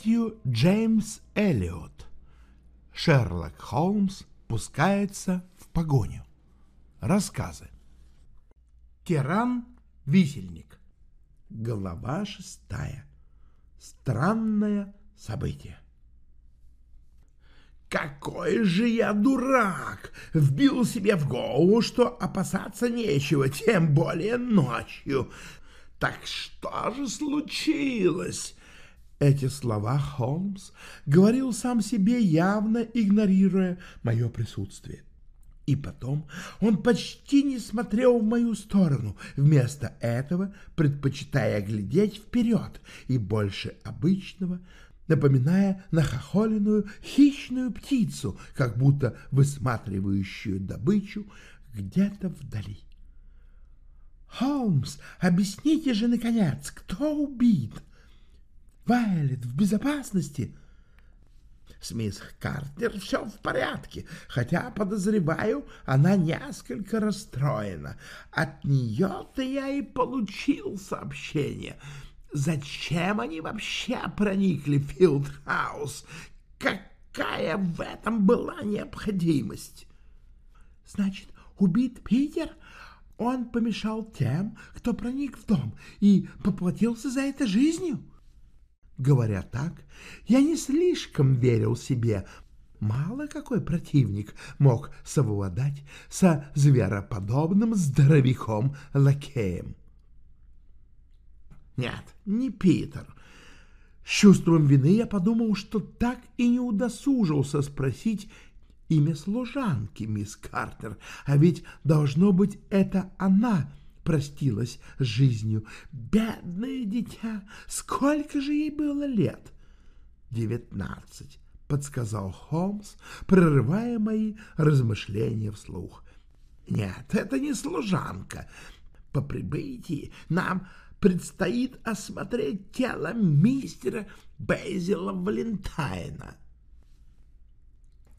Мэтью Джеймс Эллиот. Шерлок Холмс пускается в погоню. Рассказы. Керан Висельник. Глава шестая. Странное событие. Какой же я дурак! Вбил себе в голову, что опасаться нечего, тем более ночью. Так что же случилось? Эти слова Холмс говорил сам себе, явно игнорируя мое присутствие. И потом он почти не смотрел в мою сторону, вместо этого предпочитая глядеть вперед и больше обычного, напоминая нахохоленную хищную птицу, как будто высматривающую добычу где-то вдали. «Холмс, объясните же, наконец, кто убит?» Вайлет в безопасности. С мисс Картер все в порядке, хотя, подозреваю, она несколько расстроена. От нее-то я и получил сообщение. Зачем они вообще проникли в Филдхаус? Какая в этом была необходимость? Значит, убит Питер? Он помешал тем, кто проник в дом, и поплатился за это жизнью? Говоря так, я не слишком верил себе. Мало какой противник мог совладать со звероподобным здоровяком-лакеем. Нет, не Питер. С чувством вины я подумал, что так и не удосужился спросить имя служанки, мисс Картер, а ведь должно быть это она простилась с жизнью. Бедное дитя! Сколько же ей было лет? Девятнадцать, подсказал Холмс, прерывая мои размышления вслух. Нет, это не служанка. По прибытии нам предстоит осмотреть тело мистера Бейзела Валентайна.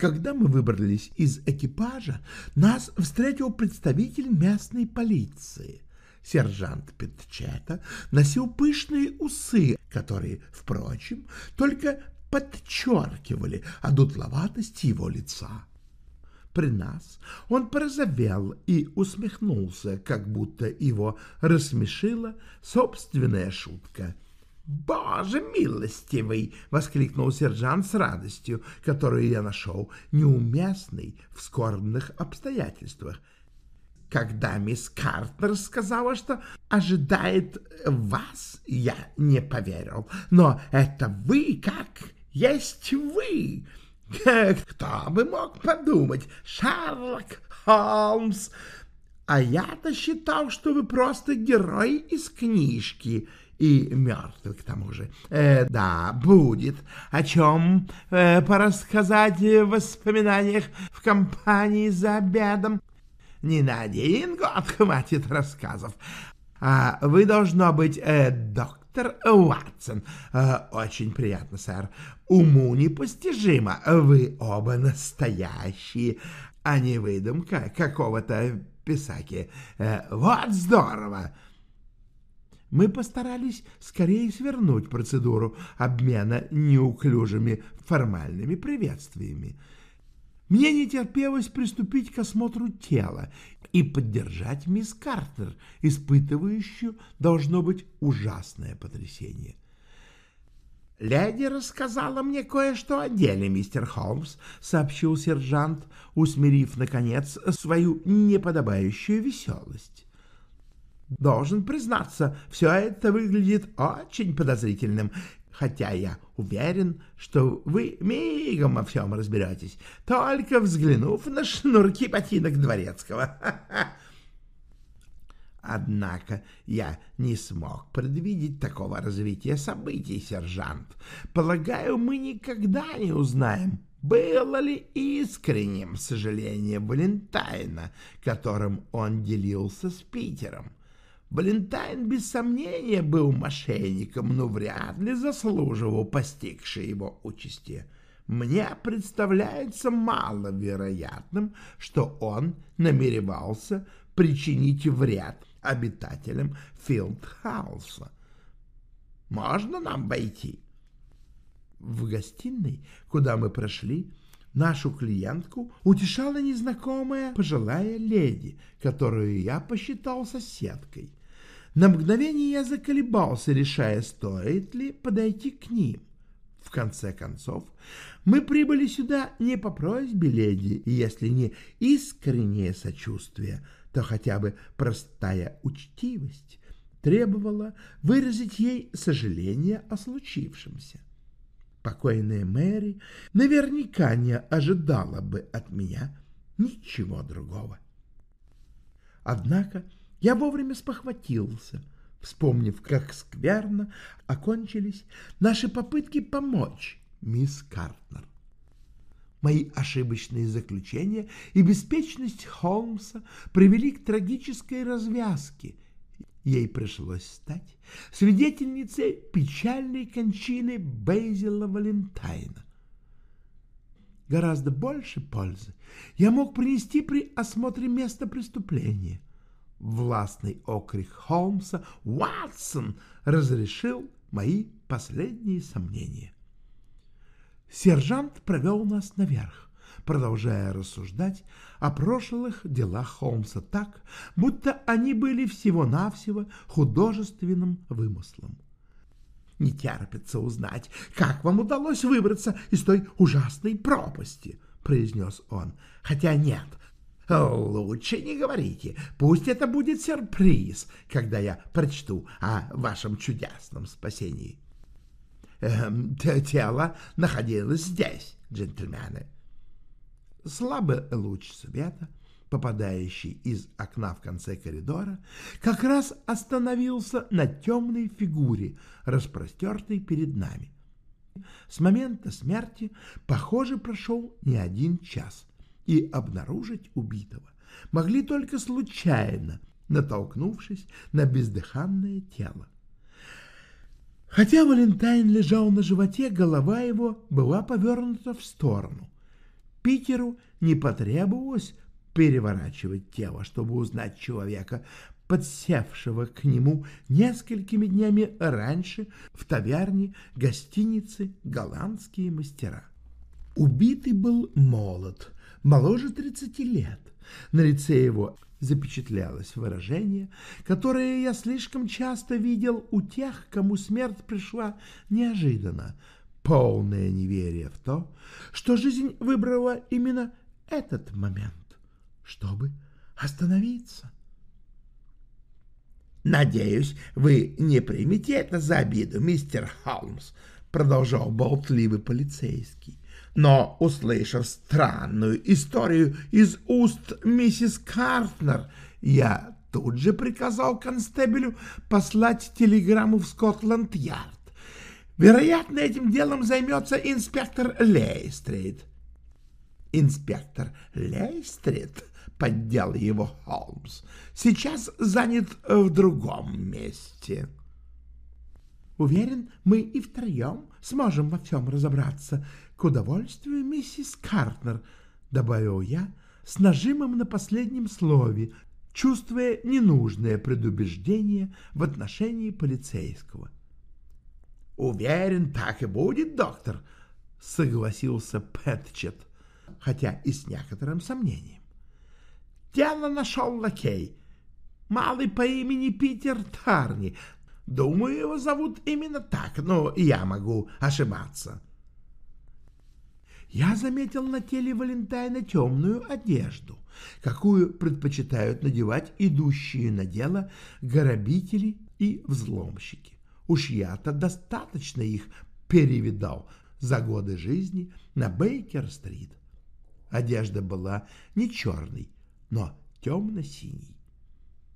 Когда мы выбрались из экипажа, нас встретил представитель местной полиции. Сержант Петчета носил пышные усы, которые, впрочем, только подчеркивали одутловатость его лица. При нас он порозовел и усмехнулся, как будто его рассмешила собственная шутка — «Боже милостивый!» — воскликнул сержант с радостью, которую я нашел неуместной в скорбных обстоятельствах. Когда мисс Картер сказала, что ожидает вас, я не поверил. Но это вы как есть вы. Кто бы мог подумать, Шерлок Холмс. А я-то считал, что вы просто герой из книжки — и мертвый к тому же. Э, да, будет о чем э, порассказать в воспоминаниях в компании за обедом. Не на один год хватит рассказов. А вы, должно быть, э, доктор Уатсон. Э, очень приятно, сэр. Уму непостижимо. Вы оба настоящие, а не выдумка какого-то писаки. Э, вот здорово! — мы постарались скорее свернуть процедуру обмена неуклюжими формальными приветствиями. Мне не терпелось приступить к осмотру тела и поддержать мисс Картер, испытывающую, должно быть, ужасное потрясение. «Леди рассказала мне кое-что о деле, мистер Холмс», — сообщил сержант, усмирив, наконец, свою неподобающую веселость. Должен признаться, все это выглядит очень подозрительным, хотя я уверен, что вы мигом во всем разберетесь, только взглянув на шнурки ботинок дворецкого. Однако я не смог предвидеть такого развития событий, сержант. Полагаю, мы никогда не узнаем, было ли искренним сожаление Валентайна, которым он делился с Питером. Валентайн без сомнения был мошенником, но вряд ли заслуживал постигшей его участи. Мне представляется маловероятным, что он намеревался причинить вред обитателям Филдхауса. Можно нам войти? В гостиной, куда мы прошли, нашу клиентку утешала незнакомая пожилая леди, которую я посчитал соседкой. На мгновение я заколебался, решая, стоит ли подойти к ним. В конце концов, мы прибыли сюда не по просьбе леди, и если не искреннее сочувствие, то хотя бы простая учтивость требовала выразить ей сожаление о случившемся. Покойная Мэри наверняка не ожидала бы от меня ничего другого. Однако я вовремя спохватился, вспомнив, как скверно окончились наши попытки помочь мисс Картнер. Мои ошибочные заключения и беспечность Холмса привели к трагической развязке. Ей пришлось стать свидетельницей печальной кончины Бейзела Валентайна. Гораздо больше пользы я мог принести при осмотре места преступления — властный окрик Холмса «Ватсон!» разрешил мои последние сомнения. Сержант провел нас наверх, продолжая рассуждать о прошлых делах Холмса так, будто они были всего-навсего художественным вымыслом. «Не терпится узнать, как вам удалось выбраться из той ужасной пропасти», — произнес он. «Хотя нет, Лучше не говорите. Пусть это будет сюрприз, когда я прочту о вашем чудесном спасении. Эм, тело находилось здесь, джентльмены. Слабый луч света, попадающий из окна в конце коридора, как раз остановился на темной фигуре, распростертой перед нами. С момента смерти, похоже, прошел не один час — и обнаружить убитого могли только случайно, натолкнувшись на бездыханное тело. Хотя Валентайн лежал на животе, голова его была повернута в сторону. Питеру не потребовалось переворачивать тело, чтобы узнать человека, подсевшего к нему несколькими днями раньше в таверне гостиницы «Голландские мастера». Убитый был молод, моложе 30 лет. На лице его запечатлялось выражение, которое я слишком часто видел у тех, кому смерть пришла неожиданно, полное неверие в то, что жизнь выбрала именно этот момент, чтобы остановиться. «Надеюсь, вы не примете это за обиду, мистер Холмс», — продолжал болтливый полицейский но, услышав странную историю из уст миссис Картнер, я тут же приказал констебелю послать телеграмму в Скотланд-Ярд. Вероятно, этим делом займется инспектор Лейстрит. Инспектор Лейстрит поддел его Холмс. Сейчас занят в другом месте. Уверен, мы и втроем сможем во всем разобраться, к удовольствию миссис Картнер, — добавил я с нажимом на последнем слове, чувствуя ненужное предубеждение в отношении полицейского. — Уверен, так и будет, доктор, — согласился Пэтчет, хотя и с некоторым сомнением. Тело нашел лакей, малый по имени Питер Тарни. Думаю, его зовут именно так, но я могу ошибаться. — я заметил на теле Валентайна темную одежду, какую предпочитают надевать идущие на дело грабители и взломщики. Уж я-то достаточно их перевидал за годы жизни на Бейкер-стрит. Одежда была не черной, но темно-синей.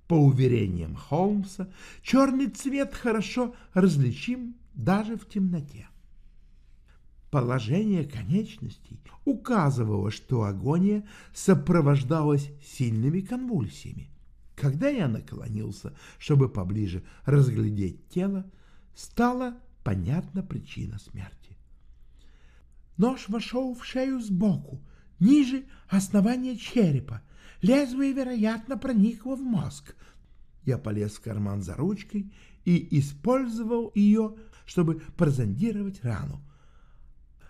По уверениям Холмса, черный цвет хорошо различим даже в темноте. Положение конечностей указывало, что агония сопровождалась сильными конвульсиями. Когда я наклонился, чтобы поближе разглядеть тело, стала понятна причина смерти. Нож вошел в шею сбоку, ниже основания черепа. Лезвие, вероятно, проникло в мозг. Я полез в карман за ручкой и использовал ее, чтобы прозондировать рану.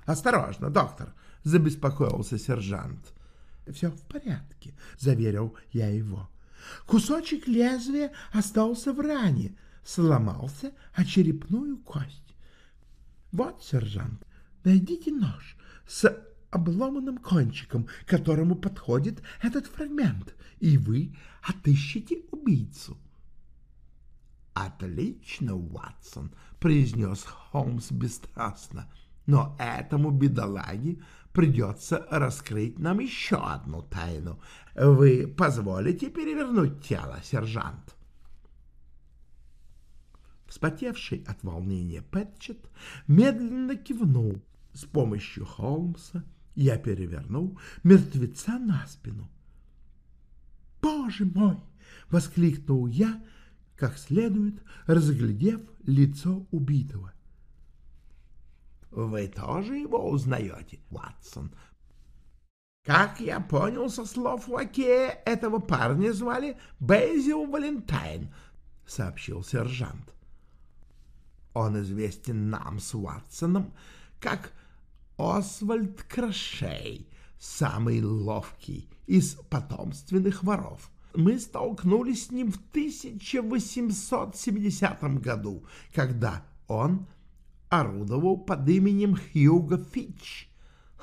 Осторожно, доктор, забеспокоился сержант. Все в порядке, заверил я его. Кусочек лезвия остался в ране, сломался о черепную кость. Вот, сержант, найдите нож с обломанным кончиком, к которому подходит этот фрагмент, и вы отыщете убийцу. «Отлично, Уатсон», — произнес Холмс бесстрастно, «но этому бедолаге придется раскрыть нам еще одну тайну. Вы позволите перевернуть тело, сержант?» Вспотевший от волнения Пэтчет медленно кивнул. С помощью Холмса я перевернул мертвеца на спину. «Боже мой!» — воскликнул я, как следует разглядев лицо убитого. «Вы тоже его узнаете, Ватсон?» Как я понял со слов лакея, этого парня звали Бейзил Валентайн, — сообщил сержант. Он известен нам с Ватсоном как Освальд Крашей, самый ловкий из потомственных воров. Мы столкнулись с ним в 1870 году, когда он орудовал под именем Хьюго Фич.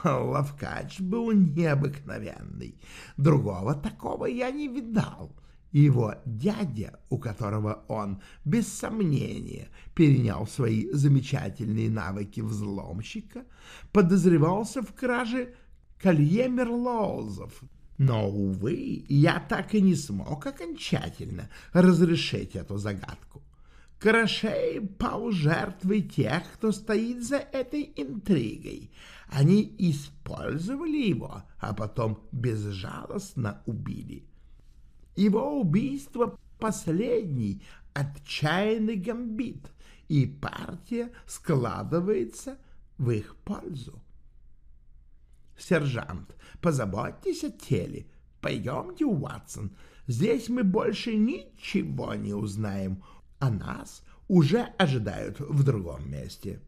Ловкач был необыкновенный. Другого такого я не видал. Его дядя, у которого он, без сомнения, перенял свои замечательные навыки взломщика, подозревался в краже колье Мерлоузов. Но, увы, я так и не смог окончательно разрешить эту загадку. Крашей пал жертвой тех, кто стоит за этой интригой. Они использовали его, а потом безжалостно убили. Его убийство — последний отчаянный гамбит, и партия складывается в их пользу. Сержант, позаботьтесь о теле. Пойдемте, Уатсон, здесь мы больше ничего не узнаем, а нас уже ожидают в другом месте.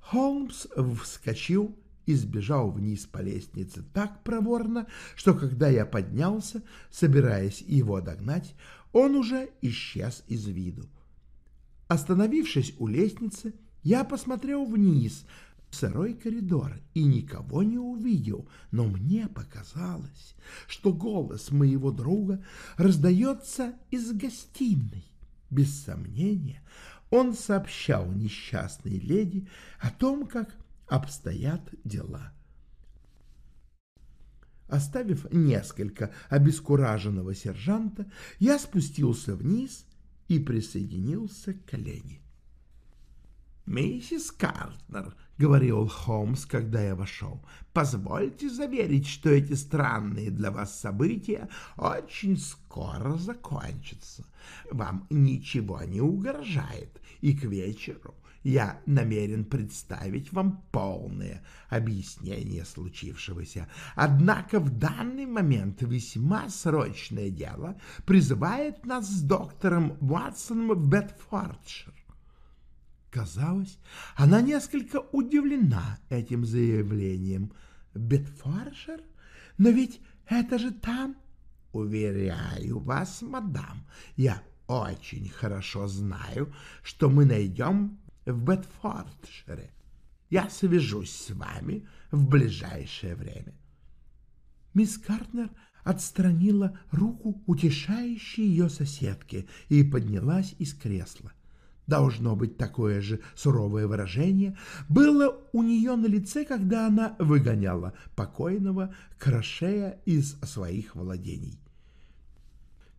Холмс вскочил и сбежал вниз по лестнице так проворно, что когда я поднялся, собираясь его догнать, он уже исчез из виду. Остановившись у лестницы, я посмотрел вниз в сырой коридор и никого не увидел, но мне показалось, что голос моего друга раздается из гостиной. Без сомнения, он сообщал несчастной леди о том, как обстоят дела. Оставив несколько обескураженного сержанта, я спустился вниз и присоединился к коллеге. «Миссис Картнер», — говорил Холмс, когда я вошел, — «позвольте заверить, что эти странные для вас события очень скоро закончатся. Вам ничего не угрожает, и к вечеру я намерен представить вам полное объяснение случившегося. Однако в данный момент весьма срочное дело призывает нас с доктором Уатсоном в Бетфордшир. Казалось, она несколько удивлена этим заявлением. «Бетфордшир? Но ведь это же там...» «Уверяю вас, мадам, я очень хорошо знаю, что мы найдем в Бетфордшире. Я свяжусь с вами в ближайшее время. Мисс Картнер отстранила руку утешающей ее соседки и поднялась из кресла. Должно быть, такое же суровое выражение было у нее на лице, когда она выгоняла покойного Крашея из своих владений.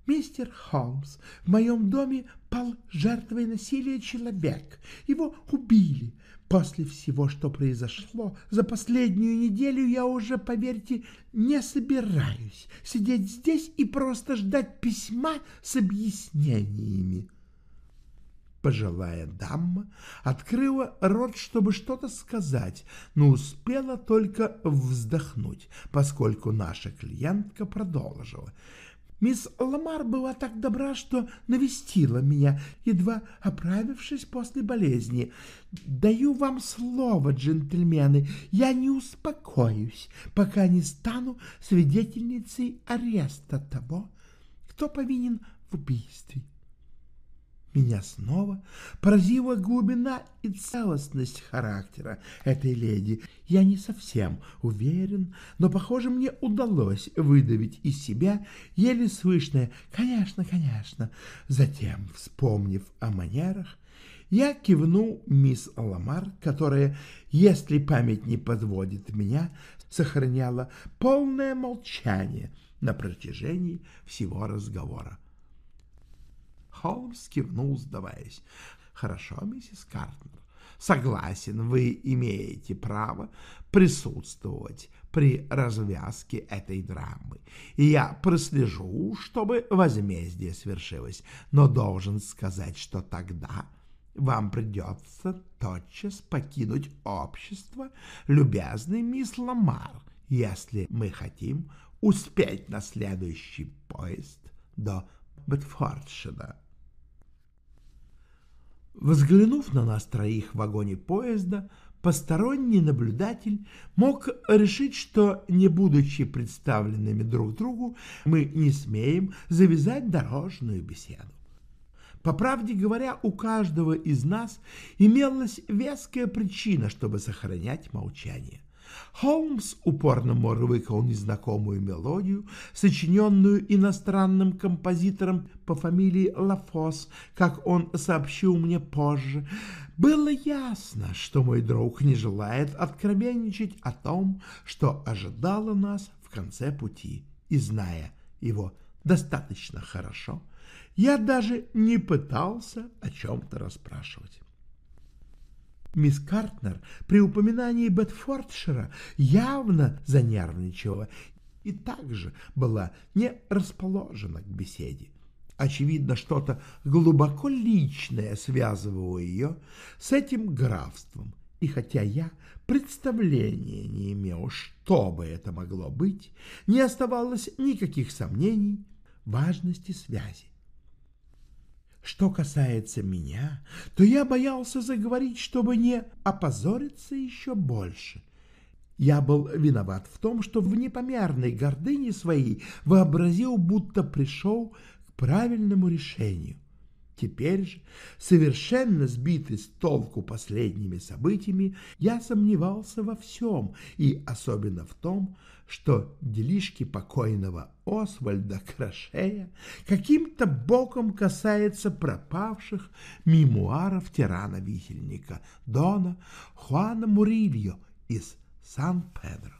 Мистер Холмс, в моем доме пал жертвой насилия человек. Его убили. После всего, что произошло, за последнюю неделю я уже, поверьте, не собираюсь сидеть здесь и просто ждать письма с объяснениями. Пожилая дама открыла рот, чтобы что-то сказать, но успела только вздохнуть, поскольку наша клиентка продолжила — Мисс Ламар была так добра, что навестила меня, едва оправившись после болезни. Даю вам слово, джентльмены, я не успокоюсь, пока не стану свидетельницей ареста того, кто повинен в убийстве. Меня снова поразила глубина и целостность характера этой леди. Я не совсем уверен, но, похоже, мне удалось выдавить из себя еле слышное «конечно, конечно». Затем, вспомнив о манерах, я кивнул мисс Ламар, которая, если память не подводит меня, сохраняла полное молчание на протяжении всего разговора. Холмс кивнул, сдаваясь. «Хорошо, миссис Картнер, согласен, вы имеете право присутствовать при развязке этой драмы, и я прослежу, чтобы возмездие свершилось, но должен сказать, что тогда вам придется тотчас покинуть общество любезный мисс Ламар, если мы хотим успеть на следующий поезд до Бетфордшира. Взглянув на нас троих в вагоне поезда, посторонний наблюдатель мог решить, что, не будучи представленными друг другу, мы не смеем завязать дорожную беседу. По правде говоря, у каждого из нас имелась веская причина, чтобы сохранять молчание. Холмс упорно мурлыкал незнакомую мелодию, сочиненную иностранным композитором по фамилии Лафос, как он сообщил мне позже. Было ясно, что мой друг не желает откровенничать о том, что ожидало нас в конце пути, и, зная его достаточно хорошо, я даже не пытался о чем-то расспрашивать. Мисс Картнер при упоминании Бетфордшира явно занервничала и также была не расположена к беседе. Очевидно, что-то глубоко личное связывало ее с этим графством, и хотя я представления не имел, что бы это могло быть, не оставалось никаких сомнений важности связи. Что касается меня, то я боялся заговорить, чтобы не опозориться еще больше. Я был виноват в том, что в непомерной гордыне своей вообразил, будто пришел к правильному решению. Теперь же, совершенно сбитый с толку последними событиями, я сомневался во всем, и особенно в том, что делишки покойного Освальда Крашея каким-то боком касается пропавших мемуаров тирана-висельника Дона Хуана Мурильо из Сан-Педро.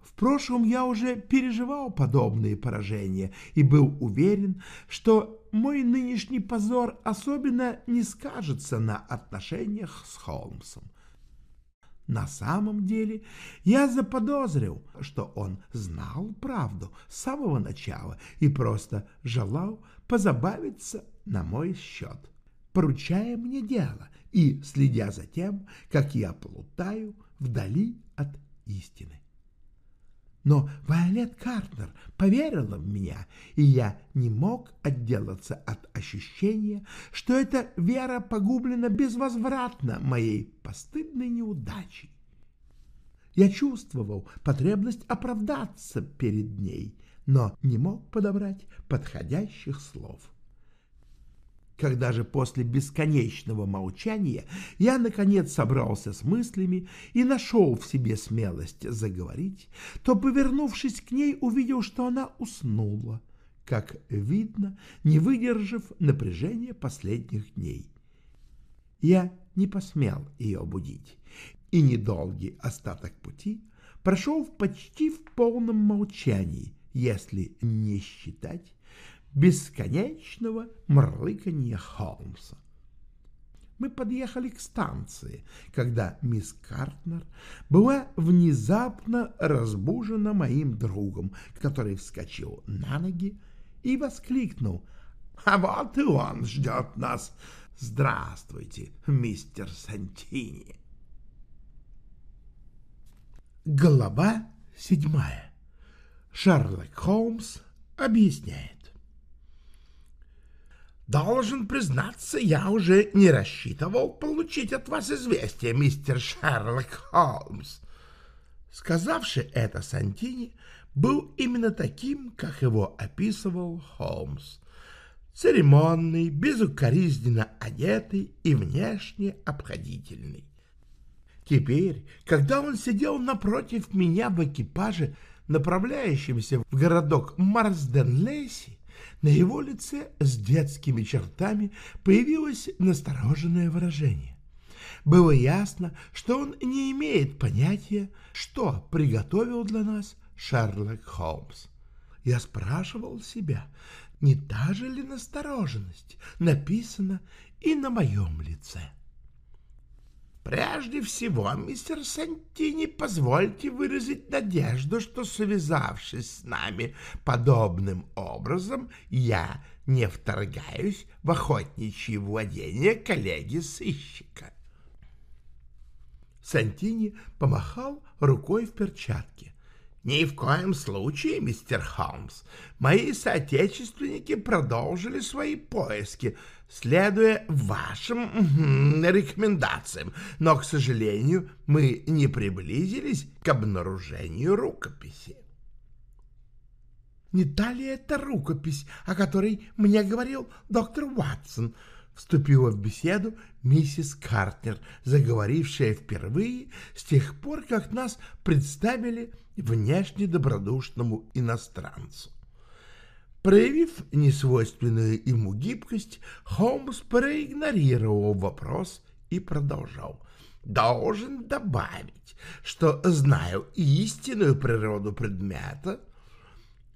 В прошлом я уже переживал подобные поражения и был уверен, что мой нынешний позор особенно не скажется на отношениях с Холмсом. На самом деле я заподозрил, что он знал правду с самого начала и просто желал позабавиться на мой счет, поручая мне дело и следя за тем, как я плутаю вдали от истины. Но Вайолет Картнер поверила в меня, и я не мог отделаться от ощущения, что эта вера погублена безвозвратно моей постыдной неудачей. Я чувствовал потребность оправдаться перед ней, но не мог подобрать подходящих слов. Когда же после бесконечного молчания я, наконец, собрался с мыслями и нашел в себе смелость заговорить, то, повернувшись к ней, увидел, что она уснула, как видно, не выдержав напряжения последних дней. Я не посмел ее будить, и недолгий остаток пути прошел почти в полном молчании, если не считать бесконечного мурлыканья Холмса. Мы подъехали к станции, когда мисс Картнер была внезапно разбужена моим другом, который вскочил на ноги и воскликнул «А вот и он ждет нас! Здравствуйте, мистер Сантини!» Глава седьмая. Шерлок Холмс объясняет. Должен признаться, я уже не рассчитывал получить от вас известие, мистер Шерлок Холмс. Сказавший это Сантини был именно таким, как его описывал Холмс. Церемонный, безукоризненно одетый и внешне обходительный. Теперь, когда он сидел напротив меня в экипаже, направляющемся в городок Марсден-Лейси, на его лице с детскими чертами появилось настороженное выражение. Было ясно, что он не имеет понятия, что приготовил для нас Шерлок Холмс. Я спрашивал себя, не та же ли настороженность написана и на моем лице. Прежде всего, мистер Сантини, позвольте выразить надежду, что, связавшись с нами подобным образом, я не вторгаюсь в охотничьи владения коллеги-сыщика. Сантини помахал рукой в перчатке. «Ни в коем случае, мистер Холмс. Мои соотечественники продолжили свои поиски, следуя вашим рекомендациям, но, к сожалению, мы не приблизились к обнаружению рукописи». «Не та ли это рукопись, о которой мне говорил доктор Ватсон?» вступила в беседу миссис Картнер, заговорившая впервые с тех пор, как нас представили внешне добродушному иностранцу. Проявив несвойственную ему гибкость, Холмс проигнорировал вопрос и продолжал. «Должен добавить, что знаю истинную природу предмета,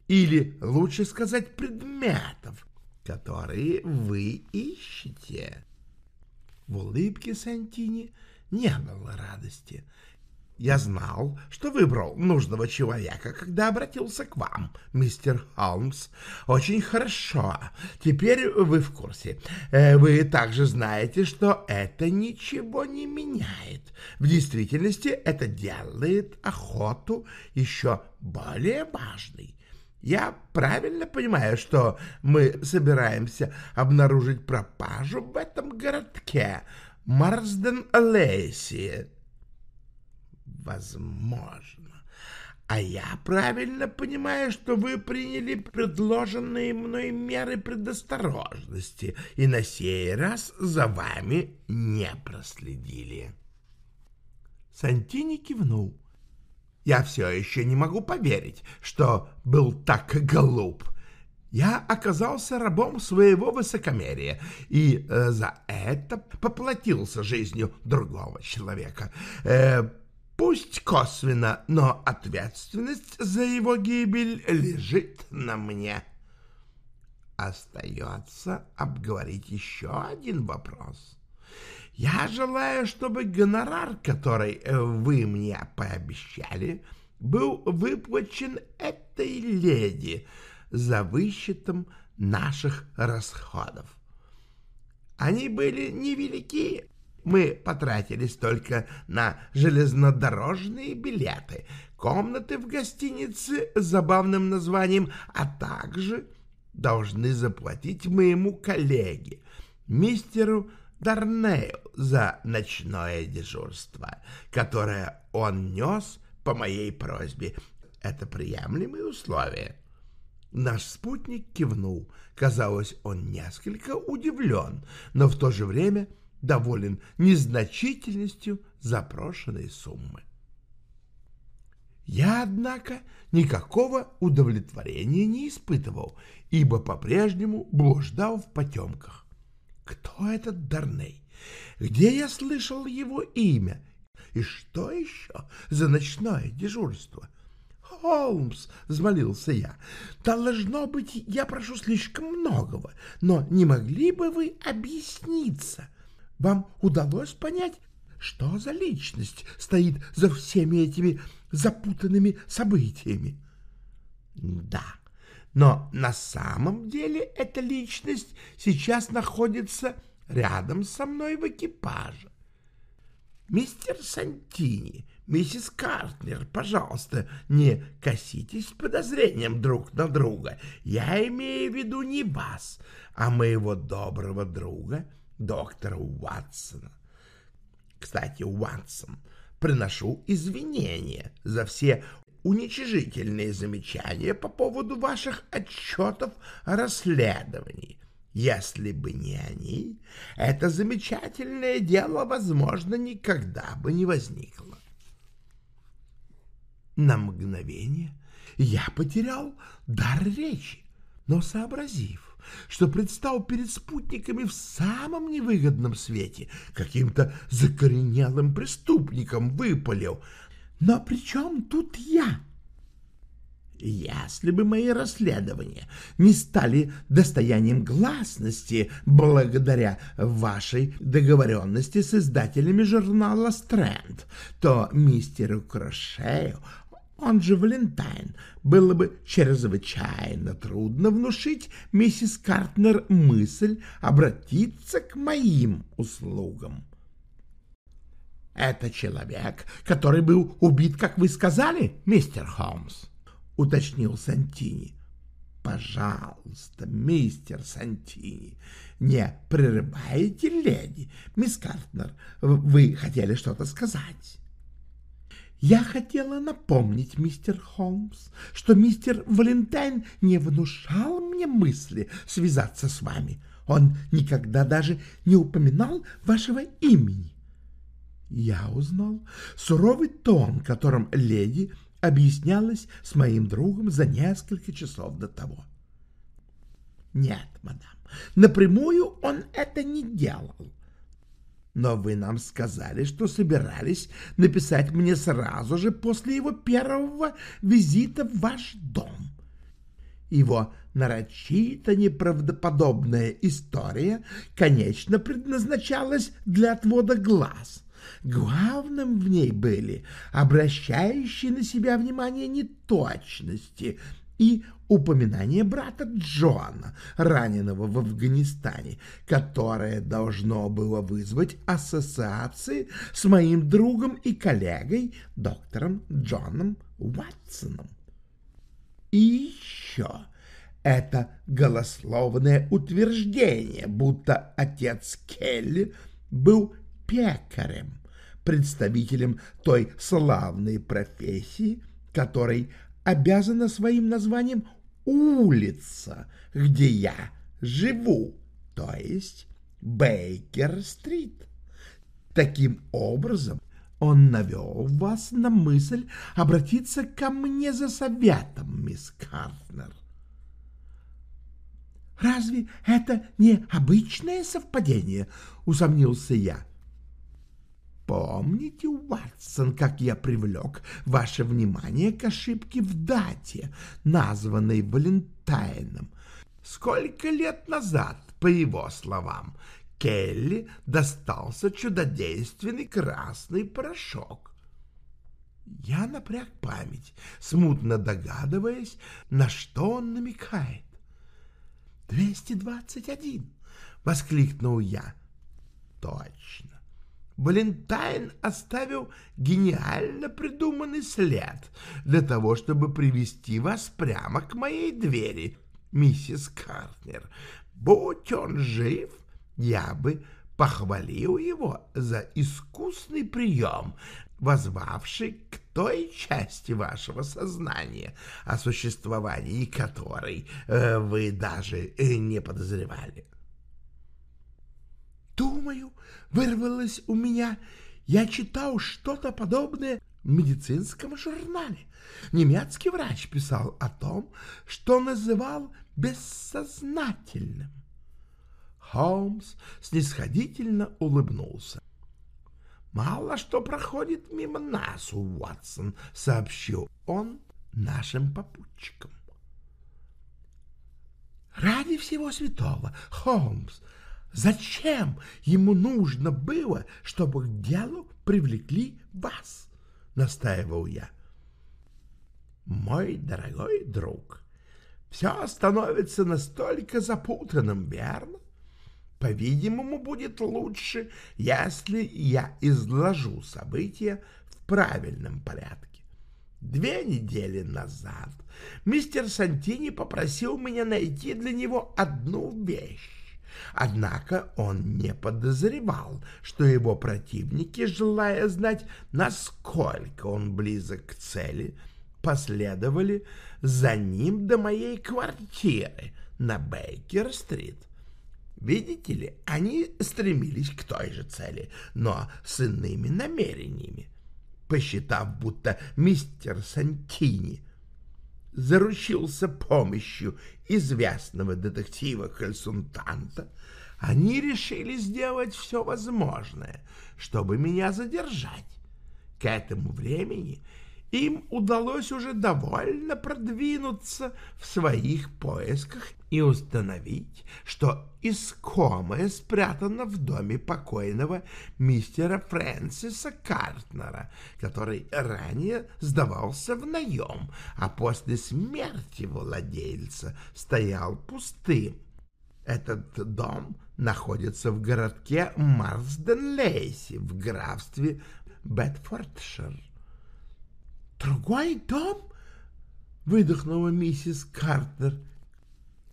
или, лучше сказать, предметов, которые вы ищете». В улыбке Сантини не было радости — я знал, что выбрал нужного человека, когда обратился к вам, мистер Холмс. Очень хорошо. Теперь вы в курсе. Э, вы также знаете, что это ничего не меняет. В действительности это делает охоту еще более важной. Я правильно понимаю, что мы собираемся обнаружить пропажу в этом городке Марсден-Лейси? Возможно. А я правильно понимаю, что вы приняли предложенные мной меры предосторожности и на сей раз за вами не проследили. Сантини кивнул. Я все еще не могу поверить, что был так глуп. Я оказался рабом своего высокомерия и э, за это поплатился жизнью другого человека. Э, Пусть косвенно, но ответственность за его гибель лежит на мне. Остается обговорить еще один вопрос. Я желаю, чтобы гонорар, который вы мне пообещали, был выплачен этой леди за высчетом наших расходов. Они были невелики, мы потратились только на железнодорожные билеты, комнаты в гостинице с забавным названием, а также должны заплатить моему коллеге, мистеру Дарнею, за ночное дежурство, которое он нес по моей просьбе. Это приемлемые условия. Наш спутник кивнул. Казалось, он несколько удивлен, но в то же время доволен незначительностью запрошенной суммы. Я, однако, никакого удовлетворения не испытывал, ибо по-прежнему блуждал в потемках. Кто этот Дарней? Где я слышал его имя? И что еще за ночное дежурство? «Холмс!» — взмолился я. «Должно быть, я прошу слишком многого, но не могли бы вы объясниться?» Вам удалось понять, что за личность стоит за всеми этими запутанными событиями? Да, но на самом деле эта личность сейчас находится рядом со мной в экипаже. Мистер Сантини, Миссис Картнер, пожалуйста, не коситесь подозрением друг на друга. Я имею в виду не вас, а моего доброго друга, доктора Уатсона. Кстати, Уатсон, приношу извинения за все уничижительные замечания по поводу ваших отчетов о расследовании. Если бы не они, это замечательное дело, возможно, никогда бы не возникло. На мгновение я потерял дар речи, но сообразив, что предстал перед спутниками в самом невыгодном свете, каким-то закоренелым преступником выпалил. Но при чем тут я? Если бы мои расследования не стали достоянием гласности благодаря вашей договоренности с издателями журнала «Стрэнд», то мистеру Крошею он же Валентайн, было бы чрезвычайно трудно внушить миссис Картнер мысль обратиться к моим услугам. «Это человек, который был убит, как вы сказали, мистер Холмс?» — уточнил Сантини. «Пожалуйста, мистер Сантини, не прерывайте леди. Мисс Картнер, вы хотели что-то сказать?» Я хотела напомнить, мистер Холмс, что мистер Валентайн не внушал мне мысли связаться с вами. Он никогда даже не упоминал вашего имени. Я узнал суровый тон, которым леди объяснялась с моим другом за несколько часов до того. Нет, мадам, напрямую он это не делал. Но вы нам сказали, что собирались написать мне сразу же после его первого визита в ваш дом. Его нарочито неправдоподобная история, конечно, предназначалась для отвода глаз. Главным в ней были обращающие на себя внимание неточности и упоминание брата Джона, раненого в Афганистане, которое должно было вызвать ассоциации с моим другом и коллегой, доктором Джоном Уатсоном. И еще это голословное утверждение, будто отец Келли был пекарем, представителем той славной профессии, которой обязана своим названием улица, где я живу, то есть Бейкер-стрит. Таким образом, он навел вас на мысль обратиться ко мне за советом, мисс Картнер. «Разве это не обычное совпадение?» — усомнился я. Помните, Уатсон, как я привлек ваше внимание к ошибке в дате, названной Валентайном? Сколько лет назад, по его словам, Келли достался чудодейственный красный порошок? Я напряг память, смутно догадываясь, на что он намекает. «Двести двадцать один!» — воскликнул я. «Точно! Валентайн оставил гениально придуманный след для того, чтобы привести вас прямо к моей двери, миссис Картнер. Будь он жив, я бы похвалил его за искусный прием, возвавший к той части вашего сознания, о существовании которой э, вы даже э, не подозревали. Думаю, вырвалось у меня. Я читал что-то подобное в медицинском журнале. Немецкий врач писал о том, что называл бессознательным. Холмс снисходительно улыбнулся. «Мало что проходит мимо нас, Уотсон», — сообщил он нашим попутчикам. «Ради всего святого, Холмс, Зачем ему нужно было, чтобы к делу привлекли вас? — настаивал я. Мой дорогой друг, все становится настолько запутанным, верно? По-видимому, будет лучше, если я изложу события в правильном порядке. Две недели назад мистер Сантини попросил меня найти для него одну вещь. Однако он не подозревал, что его противники, желая знать, насколько он близок к цели, последовали за ним до моей квартиры на Бейкер-стрит. Видите ли, они стремились к той же цели, но с иными намерениями. Посчитав, будто мистер Сантини заручился помощью известного детектива-консультанта, они решили сделать все возможное, чтобы меня задержать. К этому времени им удалось уже довольно продвинуться в своих поисках и установить, что искомое спрятано в доме покойного мистера Фрэнсиса Картнера, который ранее сдавался в наем, а после смерти владельца стоял пустым. Этот дом находится в городке Марсден-Лейси в графстве Бетфордшир. «Другой дом?» — выдохнула миссис Картер.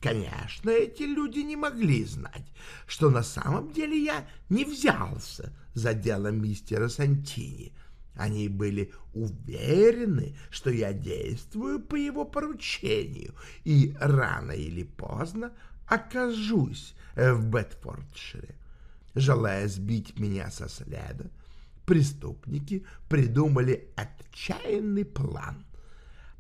Конечно, эти люди не могли знать, что на самом деле я не взялся за дело мистера Сантини. Они были уверены, что я действую по его поручению и рано или поздно окажусь в Бетфордшире. Желая сбить меня со следа, преступники придумали отчаянный план.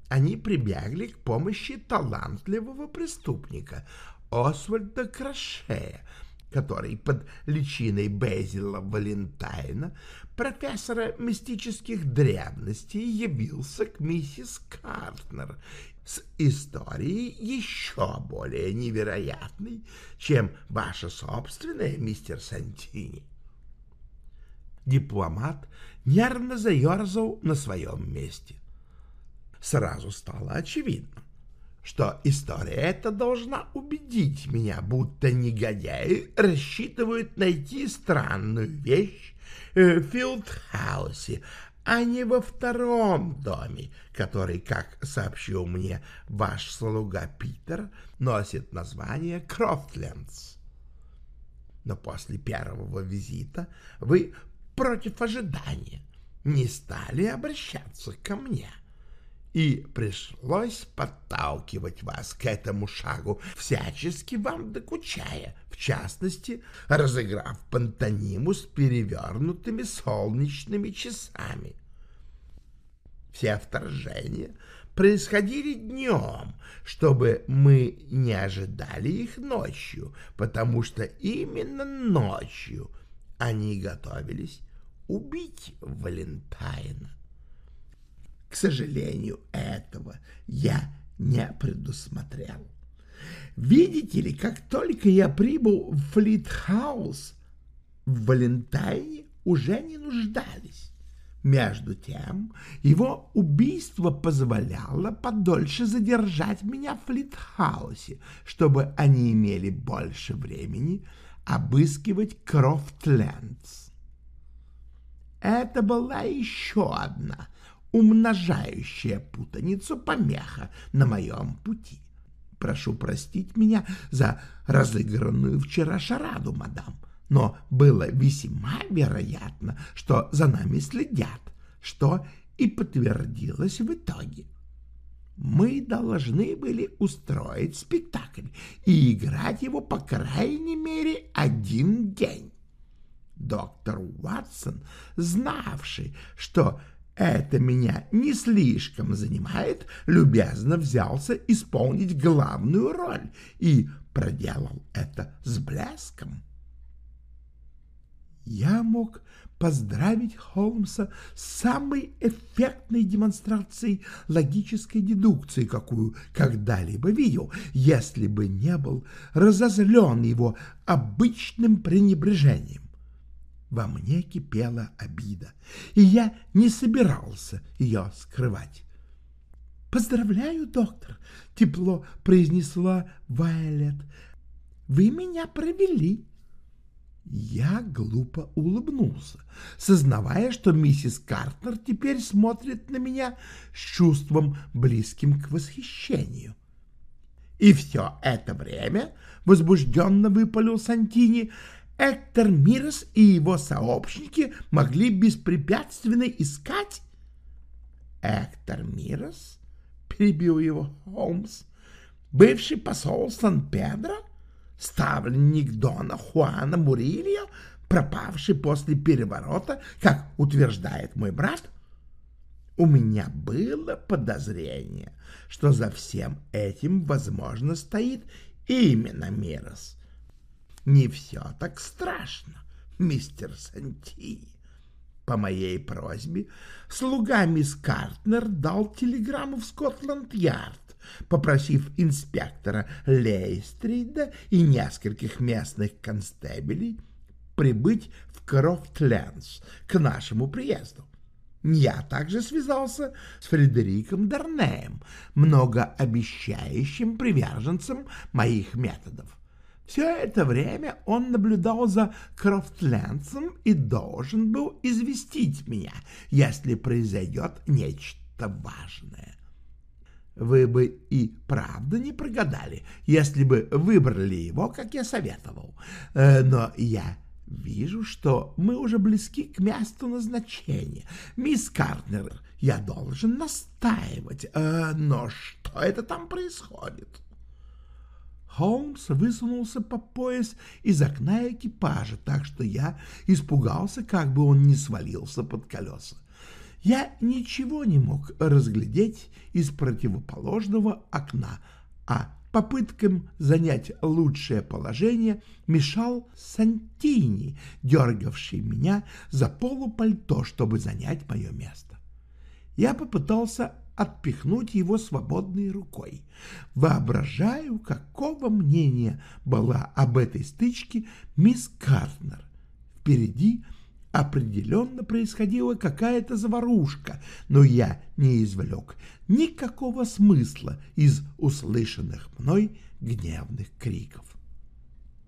Они прибегли к помощи талантливого преступника Освальда Крашея, который под личиной Безила Валентайна, профессора мистических древностей, явился к миссис Картнер с историей еще более невероятной, чем ваша собственная, мистер Сантини дипломат нервно заерзал на своем месте. Сразу стало очевидно, что история эта должна убедить меня, будто негодяи рассчитывают найти странную вещь в Филдхаусе, а не во втором доме, который, как сообщил мне ваш слуга Питер, носит название Крофтлендс. Но после первого визита вы против ожидания не стали обращаться ко мне. И пришлось подталкивать вас к этому шагу, всячески вам докучая, в частности, разыграв пантониму с перевернутыми солнечными часами. Все вторжения происходили днем, чтобы мы не ожидали их ночью, потому что именно ночью они готовились убить Валентайна. К сожалению, этого я не предусмотрел. Видите ли, как только я прибыл в Флитхаус, в Валентайне уже не нуждались. Между тем, его убийство позволяло подольше задержать меня в Флитхаусе, чтобы они имели больше времени обыскивать Крофтлендс. Это была еще одна умножающая путаницу помеха на моем пути. Прошу простить меня за разыгранную вчера шараду, мадам, но было весьма вероятно, что за нами следят, что и подтвердилось в итоге. Мы должны были устроить спектакль и играть его по крайней мере один день. Доктор Уатсон, знавший, что это меня не слишком занимает, любезно взялся исполнить главную роль и проделал это с блеском. Я мог поздравить Холмса с самой эффектной демонстрацией логической дедукции, какую когда-либо видел, если бы не был разозлен его обычным пренебрежением. Во мне кипела обида, и я не собирался ее скрывать. «Поздравляю, доктор!» — тепло произнесла Вайолет. «Вы меня провели!» Я глупо улыбнулся, сознавая, что миссис Картнер теперь смотрит на меня с чувством, близким к восхищению. И все это время, — возбужденно выпалил Сантини, — Эктор Мирос и его сообщники могли беспрепятственно искать... Эктор Мирос? — перебил его Холмс. — Бывший посол Сан-Педро? Ставленник Дона Хуана Мурилья, пропавший после переворота, как утверждает мой брат? У меня было подозрение, что за всем этим, возможно, стоит именно Мирос. Не все так страшно, мистер Сантини. По моей просьбе слуга мисс Картнер дал телеграмму в Скотланд-Ярд, попросив инспектора Лейстрида и нескольких местных констебелей прибыть в Крофтлендс к нашему приезду. Я также связался с Фредериком Дарнеем, многообещающим приверженцем моих методов. Все это время он наблюдал за Крофтлендсом и должен был известить меня, если произойдет нечто важное. Вы бы и правда не прогадали, если бы выбрали его, как я советовал. Э, но я Вижу, что мы уже близки к месту назначения. Мисс Картнер, я должен настаивать. Э, но что это там происходит? Холмс высунулся по пояс из окна экипажа, так что я испугался, как бы он не свалился под колеса. Я ничего не мог разглядеть из противоположного окна, а попыткам занять лучшее положение мешал Сантини, дергавший меня за полупальто, чтобы занять мое место. Я попытался отпихнуть его свободной рукой. Воображаю, какого мнения была об этой стычке мисс Картнер. Впереди определенно происходила какая-то заварушка, но я не извлек никакого смысла из услышанных мной гневных криков.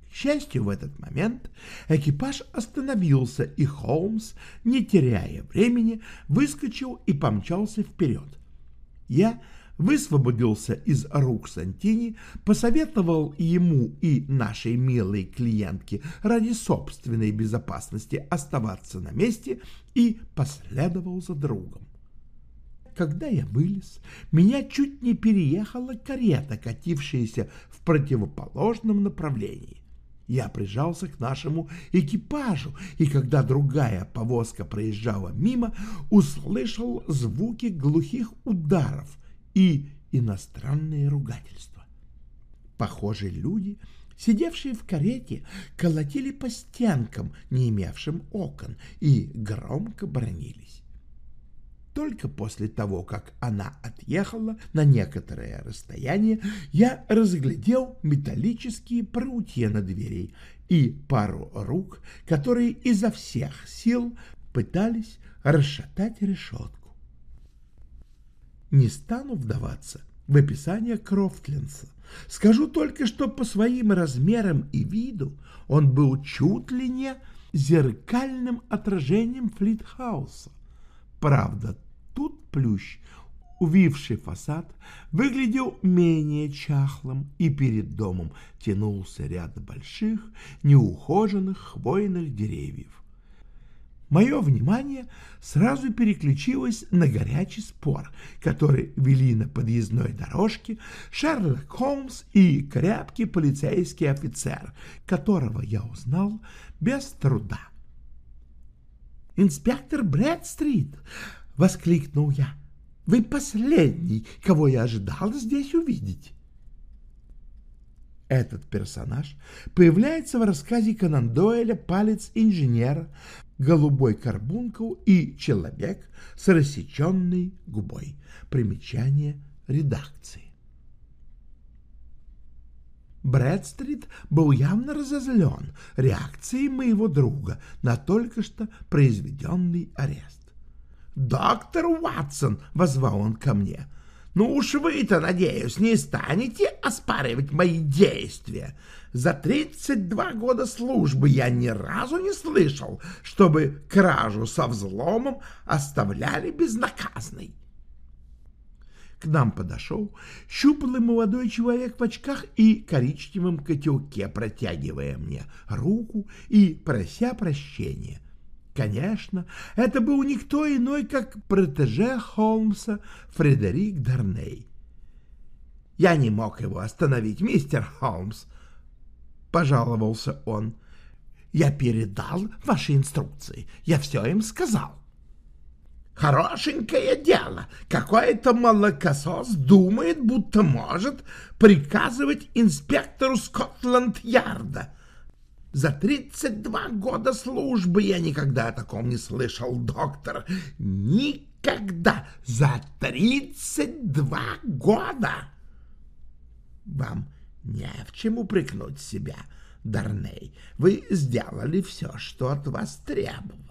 К счастью, в этот момент экипаж остановился, и Холмс, не теряя времени, выскочил и помчался вперед. Я высвободился из рук Сантини, посоветовал ему и нашей милой клиентке ради собственной безопасности оставаться на месте и последовал за другом. Когда я вылез, меня чуть не переехала карета, катившаяся в противоположном направлении. Я прижался к нашему экипажу, и когда другая повозка проезжала мимо, услышал звуки глухих ударов — и иностранные ругательства. Похоже, люди, сидевшие в карете, колотили по стенкам, не имевшим окон, и громко бронились. Только после того, как она отъехала на некоторое расстояние, я разглядел металлические прутья на двери и пару рук, которые изо всех сил пытались расшатать решетку. Не стану вдаваться в описание Крофтлинса. Скажу только, что по своим размерам и виду он был чуть ли не зеркальным отражением Флитхауса. Правда, тут плющ, увивший фасад, выглядел менее чахлым, и перед домом тянулся ряд больших, неухоженных хвойных деревьев. Мое внимание сразу переключилось на горячий спор, который вели на подъездной дорожке Шерлок Холмс и крепкий полицейский офицер, которого я узнал без труда. «Инспектор Брэдстрит!» — воскликнул я. «Вы последний, кого я ожидал здесь увидеть». Этот персонаж появляется в рассказе Конан Дойля «Палец инженера», «Голубой карбункул» и «Человек с рассеченной губой». Примечание редакции. Брэдстрит был явно разозлен реакцией моего друга на только что произведенный арест. «Доктор Уатсон!» — возвал он ко мне. Ну уж вы-то, надеюсь, не станете оспаривать мои действия. За 32 года службы я ни разу не слышал, чтобы кражу со взломом оставляли безнаказанной. К нам подошел щуплый молодой человек в очках и коричневом котелке, протягивая мне руку и прося прощения. Конечно, это был никто иной, как протеже Холмса Фредерик Дарней. «Я не мог его остановить, мистер Холмс», — пожаловался он. «Я передал ваши инструкции, я все им сказал». Хорошенькое дело. Какой-то молокосос думает, будто может приказывать инспектору Скотланд-Ярда. За 32 года службы я никогда о таком не слышал, доктор. Никогда. За 32 года. Вам не в чем упрекнуть себя, Дарней. Вы сделали все, что от вас требовалось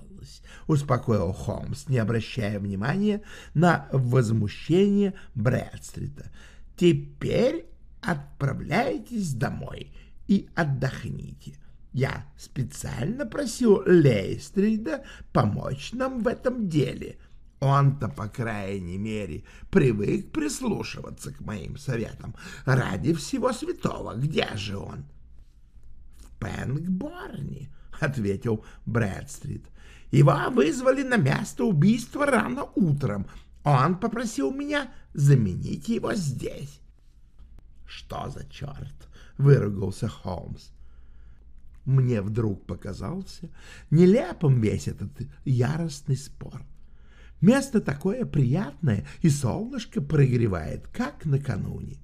успокоил Холмс, не обращая внимания на возмущение Брэдстрита. — Теперь отправляйтесь домой и отдохните. Я специально просил Лейстрида помочь нам в этом деле. Он-то, по крайней мере, привык прислушиваться к моим советам. Ради всего святого, где же он? — В Пэнгборне, — ответил Брэдстрит. Его вызвали на место убийства рано утром. Он попросил меня заменить его здесь. — Что за черт? — выругался Холмс. Мне вдруг показался нелепым весь этот яростный спор. Место такое приятное, и солнышко прогревает, как накануне.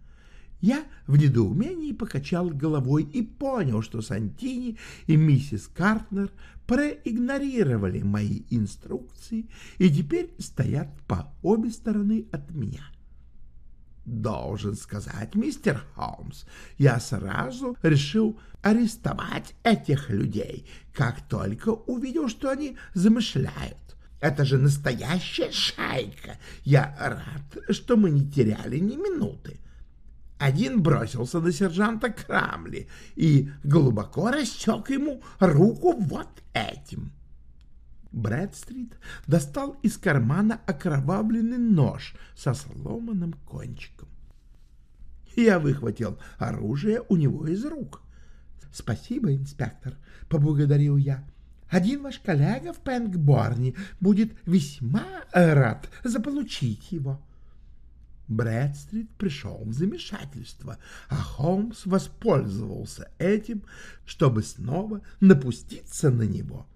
Я в недоумении покачал головой и понял, что Сантини и миссис Картнер проигнорировали мои инструкции и теперь стоят по обе стороны от меня. Должен сказать, мистер Холмс, я сразу решил арестовать этих людей, как только увидел, что они замышляют. Это же настоящая шайка. Я рад, что мы не теряли ни минуты. Один бросился на сержанта Крамли и глубоко рассек ему руку вот этим. Брэдстрит достал из кармана окровавленный нож со сломанным кончиком. Я выхватил оружие у него из рук. — Спасибо, инспектор, — поблагодарил я. Один ваш коллега в Пэнгборне будет весьма рад заполучить его. — Брэдстрит пришел в замешательство, а Холмс воспользовался этим, чтобы снова напуститься на него.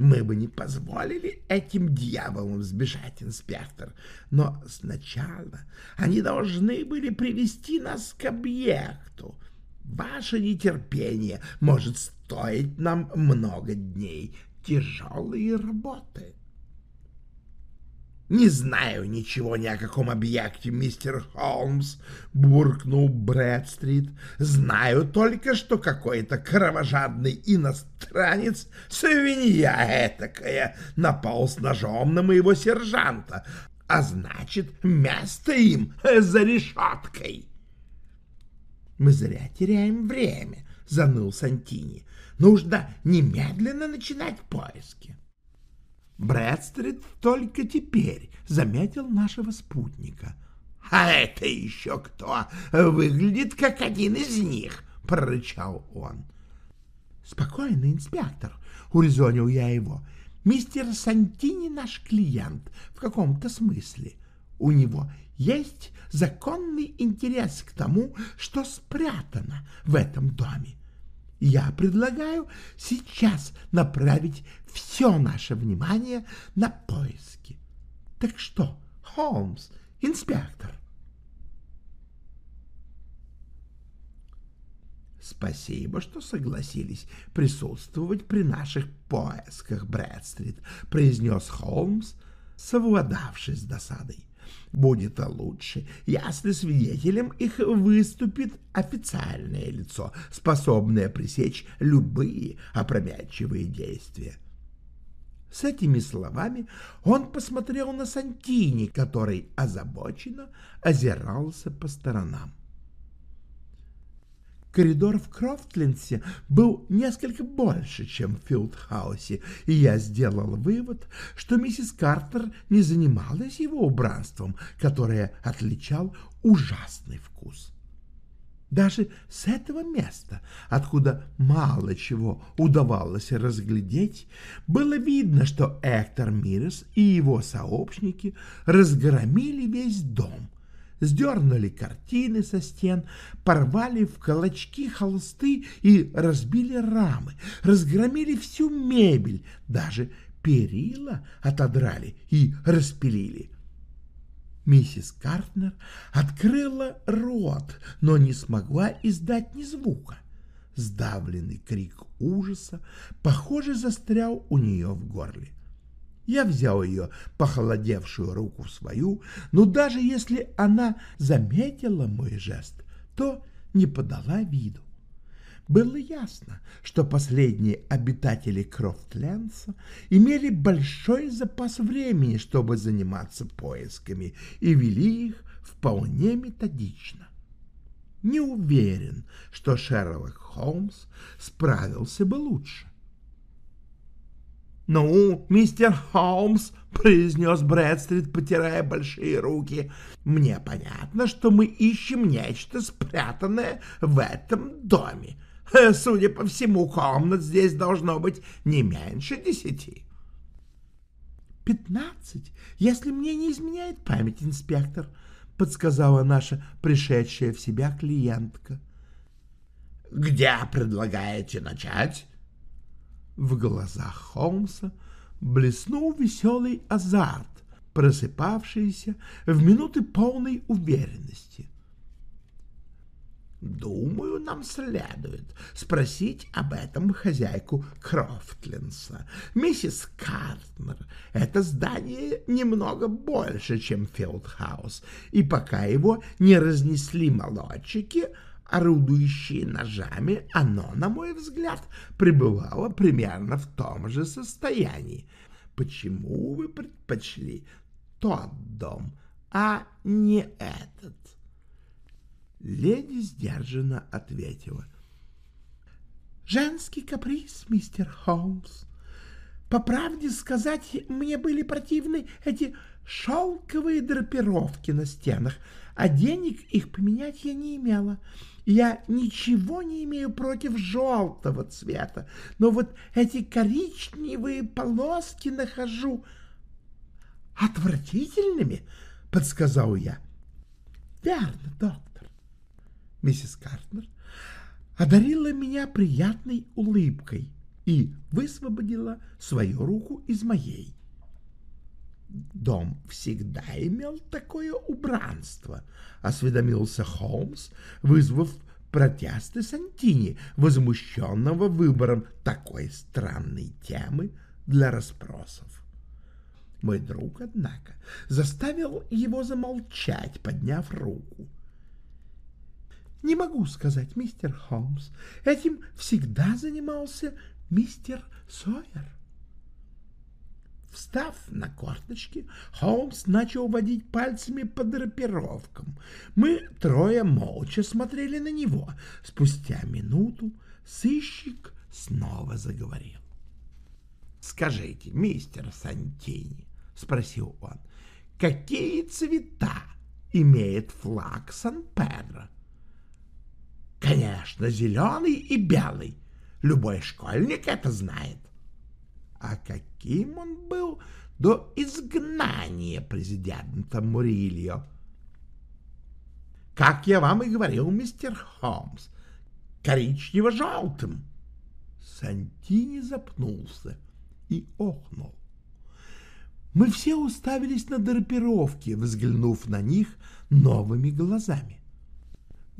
Мы бы не позволили этим дьяволам сбежать, инспектор, но сначала они должны были привести нас к объекту. Ваше нетерпение может стоить нам много дней тяжелой работы. «Не знаю ничего ни о каком объекте, мистер Холмс», — буркнул Брэдстрит. «Знаю только, что какой-то кровожадный иностранец, свинья этакая, напал с ножом на моего сержанта, а значит, место им за решеткой». «Мы зря теряем время», — заныл Сантини. «Нужно немедленно начинать поиски». Брэдстрит только теперь заметил нашего спутника. — А это еще кто? Выглядит как один из них, — прорычал он. — Спокойно, инспектор, — урезонил я его. — Мистер Сантини наш клиент в каком-то смысле. У него есть законный интерес к тому, что спрятано в этом доме. Я предлагаю сейчас направить все наше внимание на поиски. Так что, Холмс, инспектор? Спасибо, что согласились присутствовать при наших поисках, Брэдстрит, произнес Холмс, совладавшись с досадой будет лучше, если свидетелем их выступит официальное лицо, способное пресечь любые опрометчивые действия. С этими словами он посмотрел на Сантини, который озабоченно озирался по сторонам. Коридор в Крофтлинсе был несколько больше, чем в Филдхаусе, и я сделал вывод, что миссис Картер не занималась его убранством, которое отличал ужасный вкус. Даже с этого места, откуда мало чего удавалось разглядеть, было видно, что Эктор Мирес и его сообщники разгромили весь дом — сдернули картины со стен, порвали в клочки холсты и разбили рамы, разгромили всю мебель, даже перила отодрали и распилили. Миссис Картнер открыла рот, но не смогла издать ни звука. Сдавленный крик ужаса, похоже, застрял у нее в горле. Я взял ее похолодевшую руку в свою, но даже если она заметила мой жест, то не подала виду. Было ясно, что последние обитатели Крофтленса имели большой запас времени, чтобы заниматься поисками, и вели их вполне методично. Не уверен, что Шерлок Холмс справился бы лучше. «Ну, мистер Холмс», — произнес Брэдстрит, потирая большие руки, — «мне понятно, что мы ищем нечто спрятанное в этом доме. Э, судя по всему, комнат здесь должно быть не меньше десяти». «Пятнадцать, если мне не изменяет память, инспектор», — подсказала наша пришедшая в себя клиентка. «Где предлагаете начать?» В глазах Холмса блеснул веселый азарт, просыпавшийся в минуты полной уверенности. Думаю, нам следует спросить об этом хозяйку Крофтленса. Миссис Картнер, это здание немного больше, чем Филдхаус, и пока его не разнесли молодчики, орудующие ножами, оно, на мой взгляд, пребывало примерно в том же состоянии. Почему вы предпочли тот дом, а не этот? Леди сдержанно ответила. «Женский каприз, мистер Холмс. По правде сказать, мне были противны эти шелковые драпировки на стенах, а денег их поменять я не имела. Я ничего не имею против желтого цвета, но вот эти коричневые полоски нахожу отвратительными, — подсказал я. — Верно, доктор. Миссис Картнер одарила меня приятной улыбкой и высвободила свою руку из моей. Дом всегда имел такое убранство, — осведомился Холмс, вызвав протесты Сантини, возмущенного выбором такой странной темы для расспросов. Мой друг, однако, заставил его замолчать, подняв руку. — Не могу сказать, мистер Холмс, этим всегда занимался мистер Сойер. Встав на корточки, Холмс начал водить пальцами по драпировкам. Мы трое молча смотрели на него. Спустя минуту сыщик снова заговорил. — Скажите, мистер Сантини, — спросил он, — какие цвета имеет флаг Сан-Педро? — Конечно, зеленый и белый. Любой школьник это знает. А каким он был до изгнания президента Мурильо? Как я вам и говорил, мистер Холмс, коричнево-желтым. Сантини запнулся и охнул. Мы все уставились на драпировки, взглянув на них новыми глазами.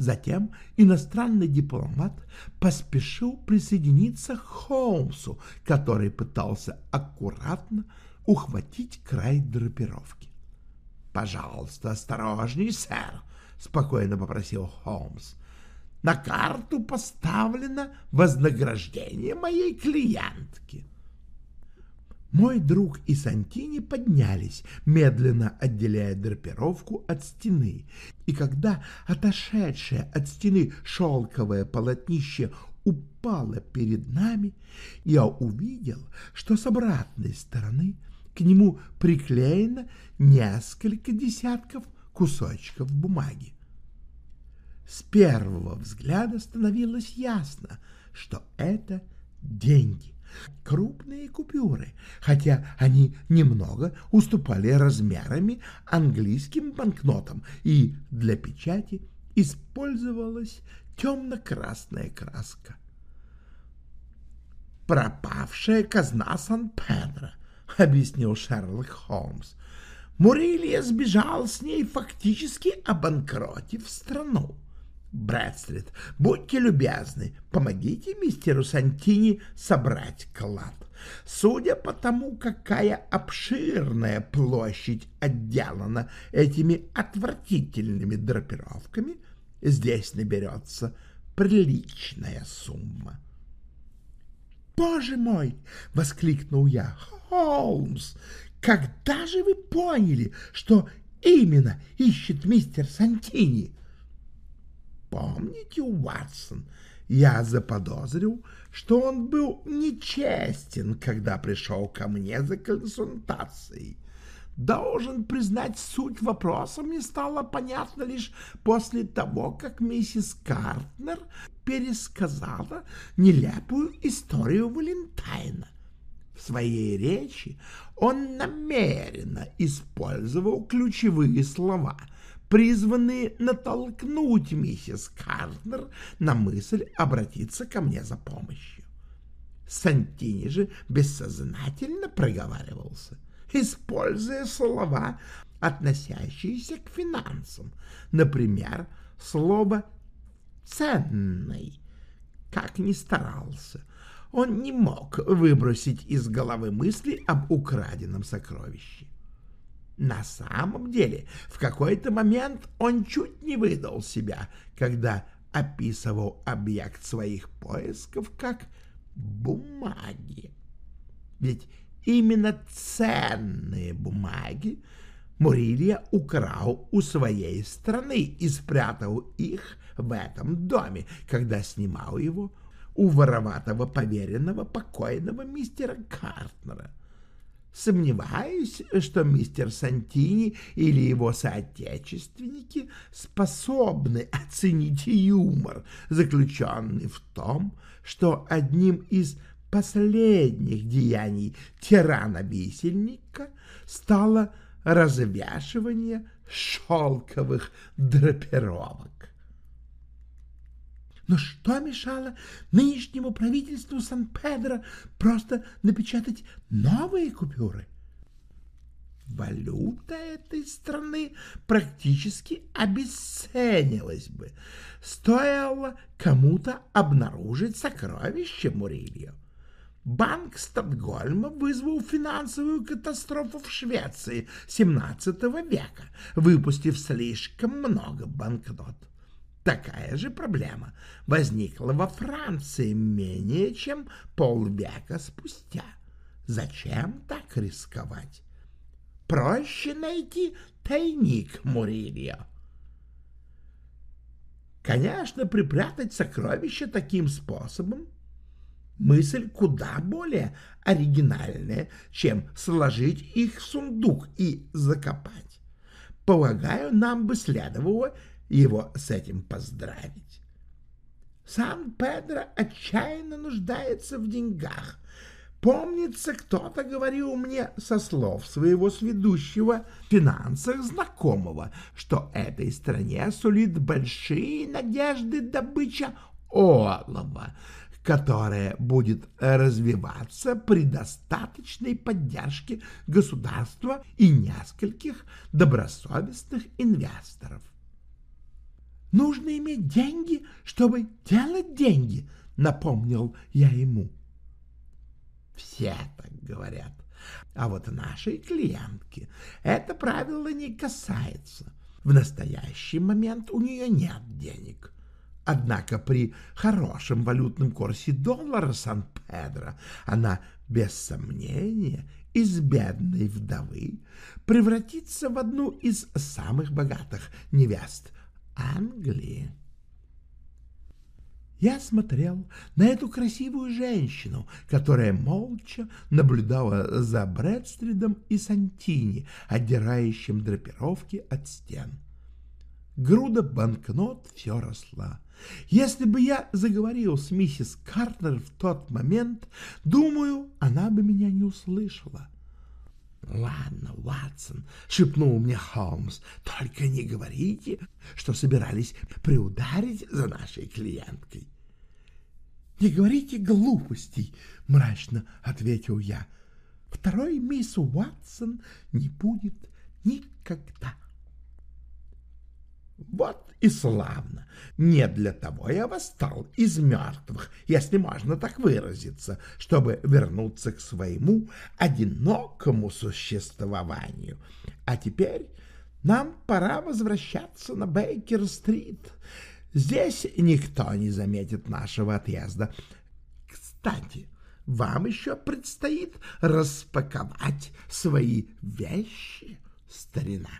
Затем иностранный дипломат поспешил присоединиться к Холмсу, который пытался аккуратно ухватить край драпировки. — Пожалуйста, осторожней, сэр, — спокойно попросил Холмс. — На карту поставлено вознаграждение моей клиентки. Мой друг и Сантини поднялись, медленно отделяя драпировку от стены, и когда отошедшее от стены шелковое полотнище упало перед нами, я увидел, что с обратной стороны к нему приклеено несколько десятков кусочков бумаги. С первого взгляда становилось ясно, что это деньги крупные купюры, хотя они немного уступали размерами английским банкнотам, и для печати использовалась темно-красная краска. «Пропавшая казна Сан-Педро», — объяснил Шерлок Холмс. Мурилья сбежал с ней, фактически обанкротив страну. Брэдстрит, будьте любезны, помогите мистеру Сантини собрать клад. Судя по тому, какая обширная площадь отделана этими отвратительными драпировками, здесь наберется приличная сумма. «Боже мой!» — воскликнул я. «Холмс, когда же вы поняли, что именно ищет мистер Сантини?» Помните, Уатсон, я заподозрил, что он был нечестен, когда пришел ко мне за консультацией. Должен признать, суть вопроса мне стала понятна лишь после того, как миссис Картнер пересказала нелепую историю Валентайна. В своей речи он намеренно использовал ключевые слова — призванные натолкнуть миссис Картнер на мысль обратиться ко мне за помощью. Сантини же бессознательно проговаривался, используя слова, относящиеся к финансам, например, слово «ценный». Как ни старался, он не мог выбросить из головы мысли об украденном сокровище. На самом деле, в какой-то момент он чуть не выдал себя, когда описывал объект своих поисков как бумаги. Ведь именно ценные бумаги Мурилья украл у своей страны и спрятал их в этом доме, когда снимал его у вороватого поверенного покойного мистера Картнера. Сомневаюсь, что мистер Сантини или его соотечественники способны оценить юмор, заключенный в том, что одним из последних деяний тирана-висельника стало развешивание шелковых драпировок. Но что мешало нынешнему правительству Сан-Педро просто напечатать новые купюры? Валюта этой страны практически обесценилась бы. Стоило кому-то обнаружить сокровище Мурильо. Банк Стокгольма вызвал финансовую катастрофу в Швеции XVII века, выпустив слишком много банкнот. Такая же проблема возникла во Франции менее чем полвека спустя. Зачем так рисковать? Проще найти тайник Мурильо. Конечно, припрятать сокровища таким способом мысль куда более оригинальная, чем сложить их в сундук и закопать. Полагаю, нам бы следовало его с этим поздравить. Сан-Педро отчаянно нуждается в деньгах. Помнится, кто-то говорил мне со слов своего сведущего в финансах знакомого, что этой стране сулит большие надежды добыча олова, которая будет развиваться при достаточной поддержке государства и нескольких добросовестных инвесторов. Нужно иметь деньги, чтобы делать деньги, напомнил я ему. Все так говорят. А вот нашей клиентки это правило не касается. В настоящий момент у нее нет денег. Однако при хорошем валютном курсе доллара Сан Педро, она, без сомнения, из бедной вдовы превратится в одну из самых богатых невест Англии. Я смотрел на эту красивую женщину, которая молча наблюдала за Брэдстридом и Сантини, отдирающим драпировки от стен. Груда банкнот все росла. Если бы я заговорил с миссис Картнер в тот момент, думаю, она бы меня не услышала. «Ладно, Ватсон», — шепнул мне Холмс, — «только не говорите, что собирались приударить за нашей клиенткой». «Не говорите глупостей», — мрачно ответил я. «Второй мисс Уатсон не будет никогда». Вот и славно. Не для того я восстал из мертвых, если можно так выразиться, чтобы вернуться к своему одинокому существованию. А теперь нам пора возвращаться на Бейкер-стрит. Здесь никто не заметит нашего отъезда. Кстати, вам еще предстоит распаковать свои вещи, старина.